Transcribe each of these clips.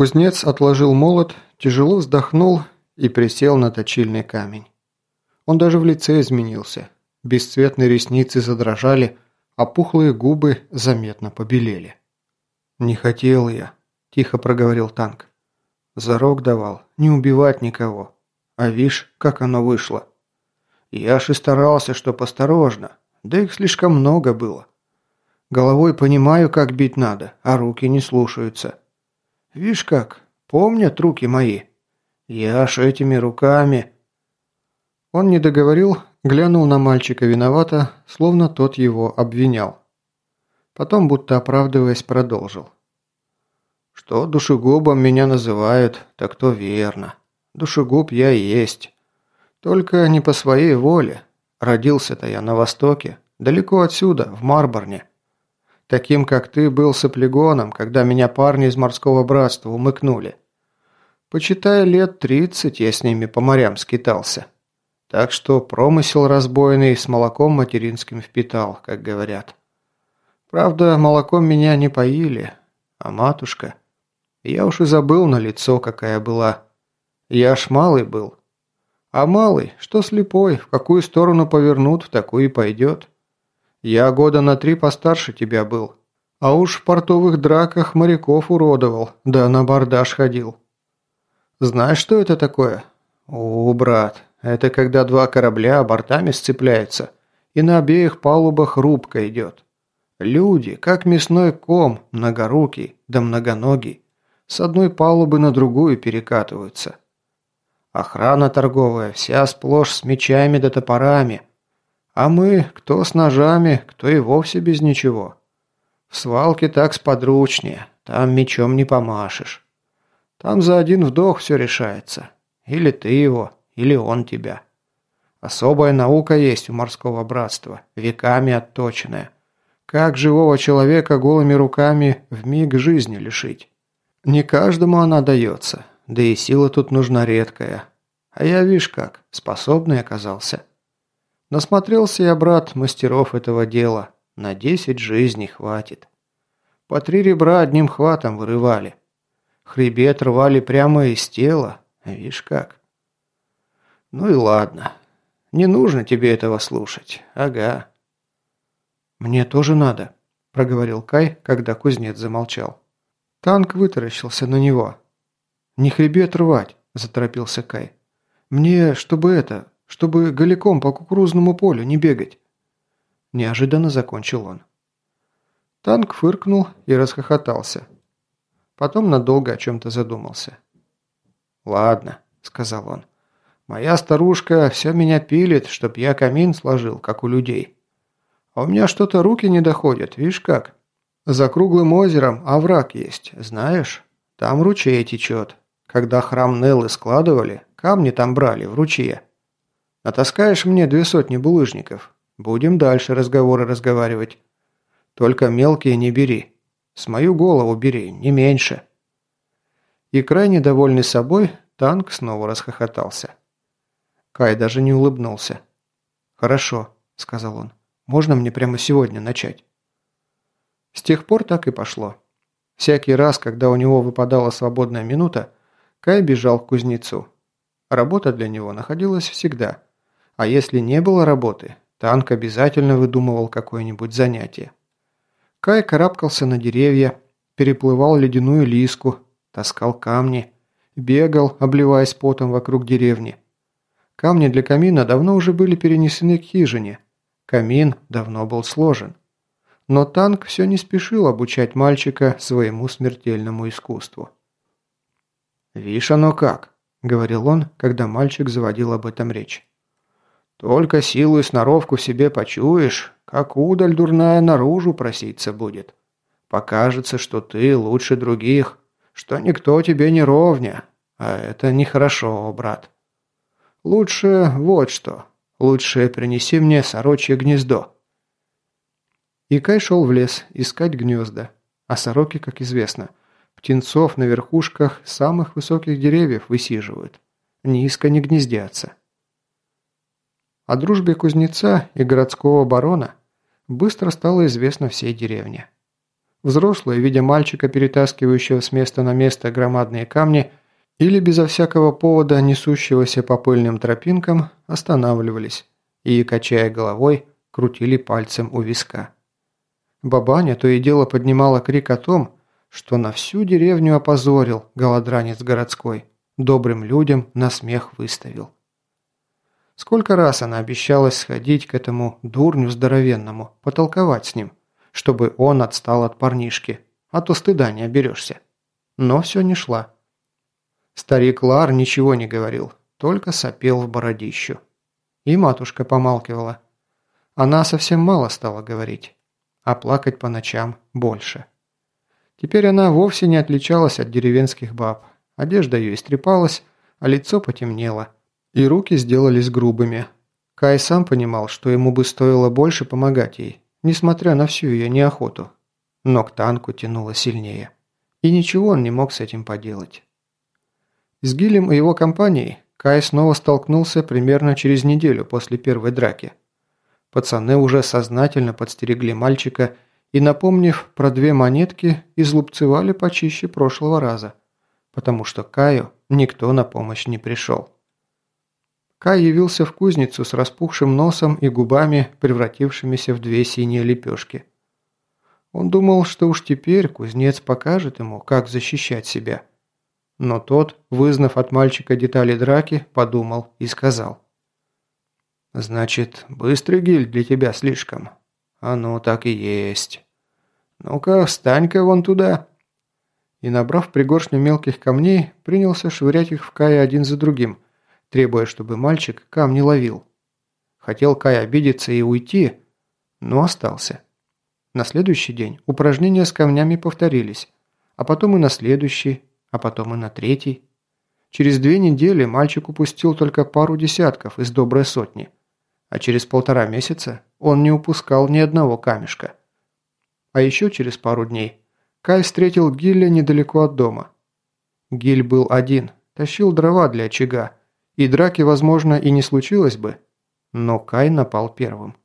Кузнец отложил молот, тяжело вздохнул и присел на точильный камень. Он даже в лице изменился. Бесцветные ресницы задрожали, а пухлые губы заметно побелели. «Не хотел я», – тихо проговорил танк. «Зарок давал, не убивать никого. А вишь, как оно вышло. Я ж и старался, чтоб осторожно, да их слишком много было. Головой понимаю, как бить надо, а руки не слушаются. Вишь как, помнят руки мои. Я ж этими руками...» Он не договорил, глянул на мальчика виновато, словно тот его обвинял. Потом, будто оправдываясь, продолжил. «Что душегубом меня называют, так то верно. Душегуб я и есть. Только не по своей воле. Родился-то я на Востоке, далеко отсюда, в Марборне. Таким, как ты, был соплегоном, когда меня парни из морского братства умыкнули. Почитай, лет тридцать я с ними по морям скитался. Так что промысел разбойный с молоком материнским впитал, как говорят. Правда, молоком меня не поили, а матушка... Я уж и забыл на лицо, какая была. Я ж малый был. А малый, что слепой, в какую сторону повернут, в такую и пойдет. Я года на три постарше тебя был. А уж в портовых драках моряков уродовал, да на бордаж ходил. Знаешь, что это такое? О, брат, это когда два корабля бортами сцепляются, и на обеих палубах рубка идет. Люди, как мясной ком, многорукий да многоногий, с одной палубы на другую перекатываются. Охрана торговая вся сплошь с мечами да топорами – а мы, кто с ножами, кто и вовсе без ничего. В свалке так сподручнее, там мечом не помашешь. Там за один вдох все решается. Или ты его, или он тебя. Особая наука есть у морского братства, веками отточенная. Как живого человека голыми руками в миг жизни лишить? Не каждому она дается, да и сила тут нужна редкая. А я, видишь как, способный оказался. Насмотрелся я, брат, мастеров этого дела. На десять жизней хватит. По три ребра одним хватом вырывали. Хребет рвали прямо из тела. Видишь как. Ну и ладно. Не нужно тебе этого слушать. Ага. Мне тоже надо, проговорил Кай, когда кузнец замолчал. Танк вытаращился на него. «Не хребет рвать», – заторопился Кай. «Мне, чтобы это, чтобы голиком по кукурузному полю не бегать». Неожиданно закончил он. Танк фыркнул и расхохотался. Потом надолго о чем-то задумался. «Ладно», — сказал он. «Моя старушка все меня пилит, чтоб я камин сложил, как у людей. А у меня что-то руки не доходят, видишь как? За круглым озером овраг есть, знаешь? Там ручей течет. Когда храм Неллы складывали, камни там брали в ручье. Натаскаешь мне две сотни булыжников. Будем дальше разговоры разговаривать. Только мелкие не бери. С мою голову бери, не меньше». И крайне довольный собой, танк снова расхохотался. Кай даже не улыбнулся. «Хорошо», — сказал он. «Можно мне прямо сегодня начать?» С тех пор так и пошло. Всякий раз, когда у него выпадала свободная минута, Кай бежал к кузнецу. Работа для него находилась всегда. А если не было работы, танк обязательно выдумывал какое-нибудь занятие. Кай карабкался на деревья, переплывал ледяную лиску, таскал камни, бегал, обливаясь потом вокруг деревни. Камни для камина давно уже были перенесены к хижине. Камин давно был сложен. Но танк все не спешил обучать мальчика своему смертельному искусству. «Вишь оно как», — говорил он, когда мальчик заводил об этом речь. Только силу и сноровку себе почуешь, как удаль дурная наружу проситься будет. Покажется, что ты лучше других, что никто тебе не ровня, а это нехорошо, брат. Лучше вот что, лучше принеси мне сорочье гнездо». Икай шел в лес искать гнезда, а сороки, как известно, птенцов на верхушках самых высоких деревьев высиживают, низко не гнездятся. О дружбе кузнеца и городского барона быстро стало известно всей деревне. Взрослые, видя мальчика, перетаскивающего с места на место громадные камни, или безо всякого повода несущегося по пыльным тропинкам, останавливались и, качая головой, крутили пальцем у виска. Бабаня то и дело поднимала крик о том, что на всю деревню опозорил голодранец городской, добрым людям на смех выставил. Сколько раз она обещалась сходить к этому дурню здоровенному, потолковать с ним, чтобы он отстал от парнишки, а то стыда не оберешься. Но все не шла. Старик Лар ничего не говорил, только сопел в бородищу. И матушка помалкивала. Она совсем мало стала говорить, а плакать по ночам больше. Теперь она вовсе не отличалась от деревенских баб. Одежда ее истрепалась, а лицо потемнело, и руки сделались грубыми. Кай сам понимал, что ему бы стоило больше помогать ей, несмотря на всю ее неохоту. Но к танку тянуло сильнее. И ничего он не мог с этим поделать. С Гилем и его компанией Кай снова столкнулся примерно через неделю после первой драки. Пацаны уже сознательно подстерегли мальчика и, напомнив про две монетки, излупцевали почище прошлого раза, потому что Каю никто на помощь не пришел. Кай явился в кузницу с распухшим носом и губами, превратившимися в две синие лепешки. Он думал, что уж теперь кузнец покажет ему, как защищать себя – но тот, вызнав от мальчика детали драки, подумал и сказал. «Значит, быстрый гиль для тебя слишком. Оно так и есть. Ну-ка, встань-ка вон туда». И, набрав пригоршню мелких камней, принялся швырять их в Кая один за другим, требуя, чтобы мальчик камни ловил. Хотел Кай обидеться и уйти, но остался. На следующий день упражнения с камнями повторились, а потом и на следующий, а потом и на третий. Через две недели мальчик упустил только пару десятков из доброй сотни, а через полтора месяца он не упускал ни одного камешка. А еще через пару дней Кай встретил Гилля недалеко от дома. Гиль был один, тащил дрова для очага, и драки, возможно, и не случилось бы, но Кай напал первым.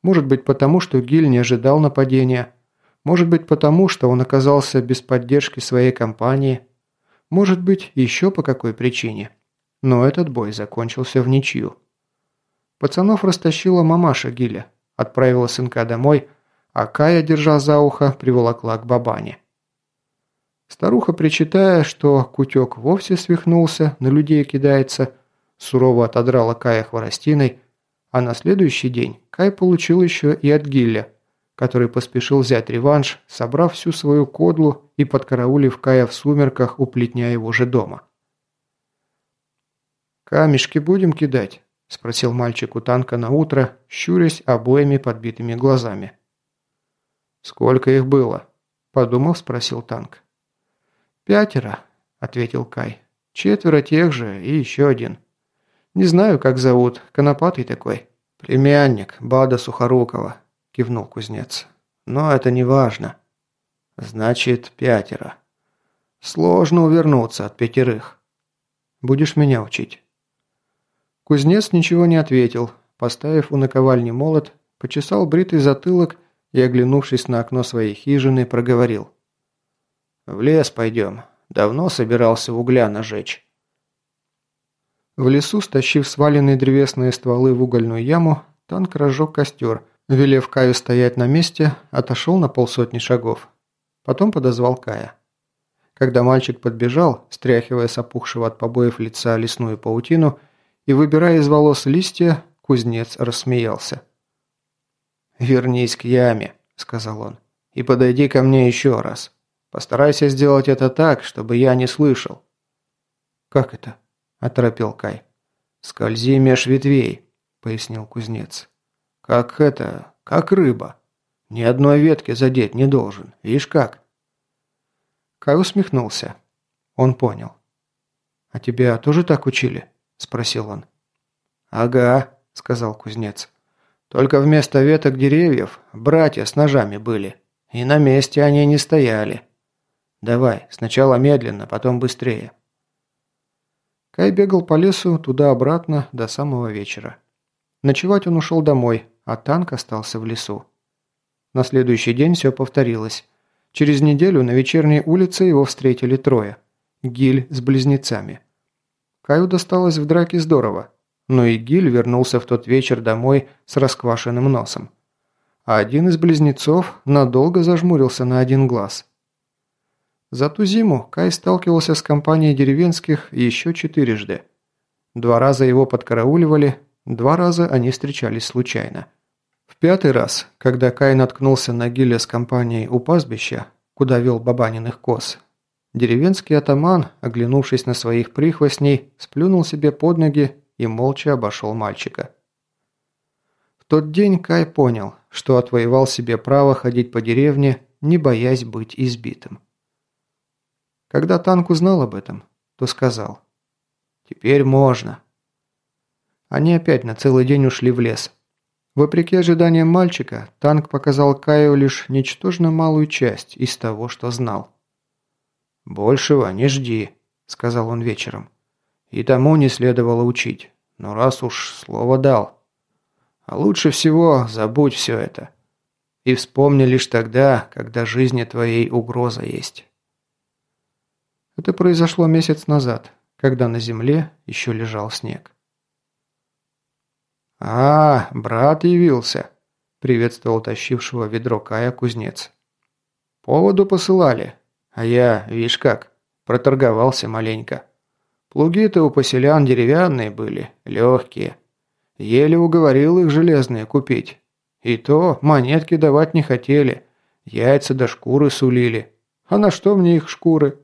Может быть потому, что Гиль не ожидал нападения, может быть потому, что он оказался без поддержки своей компании, может быть еще по какой причине. Но этот бой закончился в ничью. Пацанов растащила мамаша Гиля, отправила сынка домой, а Кая, держа за ухо, приволокла к бабане. Старуха, причитая, что кутек вовсе свихнулся, на людей кидается, сурово отодрала Кая хворостиной, а на следующий день Кай получил еще и от Гилля – который поспешил взять реванш, собрав всю свою кодлу и подкараулив Кая в сумерках у плетня его же дома. «Камешки будем кидать?» – спросил мальчик у танка на утро, щурясь обоими подбитыми глазами. «Сколько их было?» – подумав, спросил танк. «Пятеро», – ответил Кай. «Четверо тех же и еще один. Не знаю, как зовут, конопатый такой. Племянник Бада Сухорукова кивнул кузнец. «Но это не важно. Значит, пятеро. Сложно увернуться от пятерых. Будешь меня учить?» Кузнец ничего не ответил, поставив у наковальни молот, почесал бритый затылок и, оглянувшись на окно своей хижины, проговорил. «В лес пойдем. Давно собирался угля нажечь». В лесу, стащив сваленные древесные стволы в угольную яму, танк разжег костер – Велев Каю стоять на месте, отошел на полсотни шагов. Потом подозвал Кая. Когда мальчик подбежал, стряхивая с опухшего от побоев лица лесную паутину и выбирая из волос листья, кузнец рассмеялся. «Вернись к яме», — сказал он, — «и подойди ко мне еще раз. Постарайся сделать это так, чтобы я не слышал». «Как это?» – оторопел Кай. «Скользи меж ветвей», – пояснил кузнец. Как это, как рыба. Ни одной ветки задеть не должен. Видишь как?» Кай усмехнулся. Он понял. «А тебя тоже так учили?» – спросил он. «Ага», – сказал кузнец. «Только вместо веток деревьев братья с ножами были. И на месте они не стояли. Давай, сначала медленно, потом быстрее». Кай бегал по лесу туда-обратно до самого вечера. Ночевать он ушел домой, а танк остался в лесу. На следующий день все повторилось. Через неделю на вечерней улице его встретили трое. Гиль с близнецами. Каю досталось в драке здорово, но и Гиль вернулся в тот вечер домой с расквашенным носом. А один из близнецов надолго зажмурился на один глаз. За ту зиму Кай сталкивался с компанией деревенских еще четырежды. Два раза его подкарауливали, два раза они встречались случайно. В пятый раз, когда Кай наткнулся на Гиля с компанией у пастбища, куда вел бабаниных коз, деревенский атаман, оглянувшись на своих прихвостней, сплюнул себе под ноги и молча обошел мальчика. В тот день Кай понял, что отвоевал себе право ходить по деревне, не боясь быть избитым. Когда танк узнал об этом, то сказал «Теперь можно». Они опять на целый день ушли в лес. Вопреки ожиданиям мальчика, танк показал Каю лишь ничтожно малую часть из того, что знал. «Большего не жди», – сказал он вечером. «И тому не следовало учить, но раз уж слово дал. А лучше всего забудь все это. И вспомни лишь тогда, когда жизни твоей угроза есть». Это произошло месяц назад, когда на земле еще лежал снег. «А, брат явился», – приветствовал тащившего ведро Кая кузнец. «Поводу посылали, а я, видишь как, проторговался маленько. Плуги-то у поселян деревянные были, легкие. Еле уговорил их железные купить. И то монетки давать не хотели, яйца до шкуры сулили. А на что мне их шкуры?»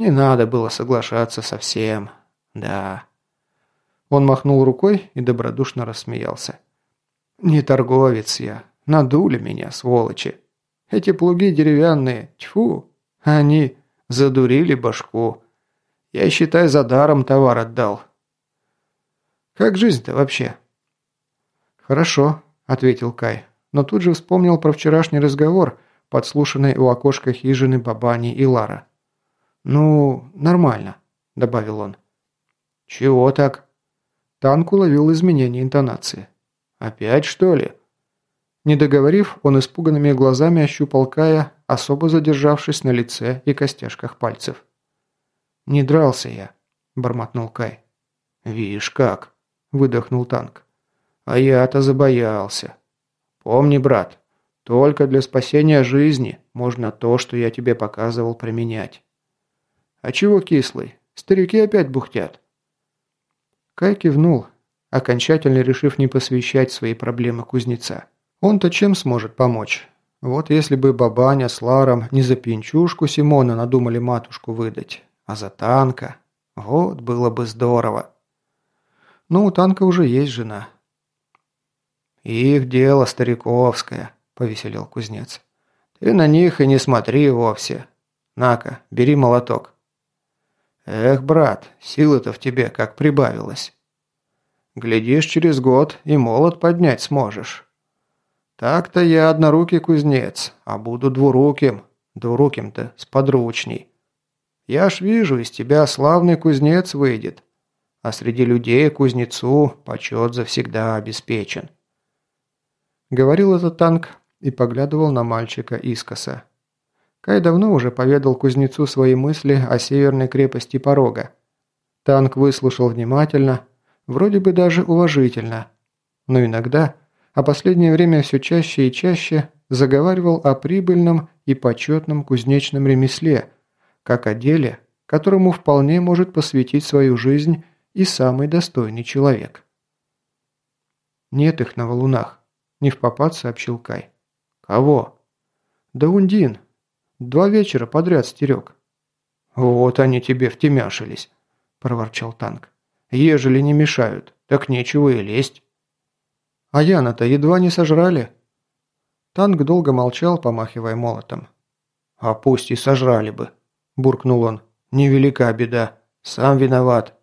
Не надо было соглашаться совсем. Да. Он махнул рукой и добродушно рассмеялся. Не торговец я. Надули меня, сволочи. Эти плуги деревянные, тьфу, они задурили башку. Я, считай, за даром товар отдал. Как жизнь-то вообще? Хорошо, ответил Кай, но тут же вспомнил про вчерашний разговор, подслушанный у окошка хижины Бабани и Лара. «Ну, нормально», – добавил он. «Чего так?» Танк уловил изменение интонации. «Опять, что ли?» Не договорив, он испуганными глазами ощупал Кая, особо задержавшись на лице и костяшках пальцев. «Не дрался я», – бормотнул Кай. «Вишь как», – выдохнул танк. «А я-то забоялся. Помни, брат, только для спасения жизни можно то, что я тебе показывал, применять. «А чего кислый? Старики опять бухтят». Кай кивнул, окончательно решив не посвящать свои проблемы кузнеца. Он-то чем сможет помочь? Вот если бы бабаня с Ларом не за пинчушку Симона надумали матушку выдать, а за танка, вот было бы здорово. Но у танка уже есть жена. «Их дело стариковское», – повеселил кузнец. «Ты на них и не смотри вовсе. На-ка, бери молоток». Эх, брат, силы-то в тебе как прибавилось. Глядишь, через год и молот поднять сможешь. Так-то я однорукий кузнец, а буду двуруким. Двуруким-то с подручней. Я ж вижу, из тебя славный кузнец выйдет. А среди людей кузнецу почет завсегда обеспечен. Говорил этот танк и поглядывал на мальчика искоса. Кай давно уже поведал кузнецу свои мысли о северной крепости Порога. Танк выслушал внимательно, вроде бы даже уважительно, но иногда, а последнее время все чаще и чаще, заговаривал о прибыльном и почетном кузнечном ремесле, как о деле, которому вполне может посвятить свою жизнь и самый достойный человек. «Нет их на валунах», – не в попад сообщил Кай. «Кого?» «Да Ундин, Два вечера подряд стерег». «Вот они тебе втемяшились», – проворчал танк. «Ежели не мешают, так нечего и лезть». «А Яна-то едва не сожрали». Танк долго молчал, помахивая молотом. «А пусть и сожрали бы», – буркнул он. «Невелика беда. Сам виноват.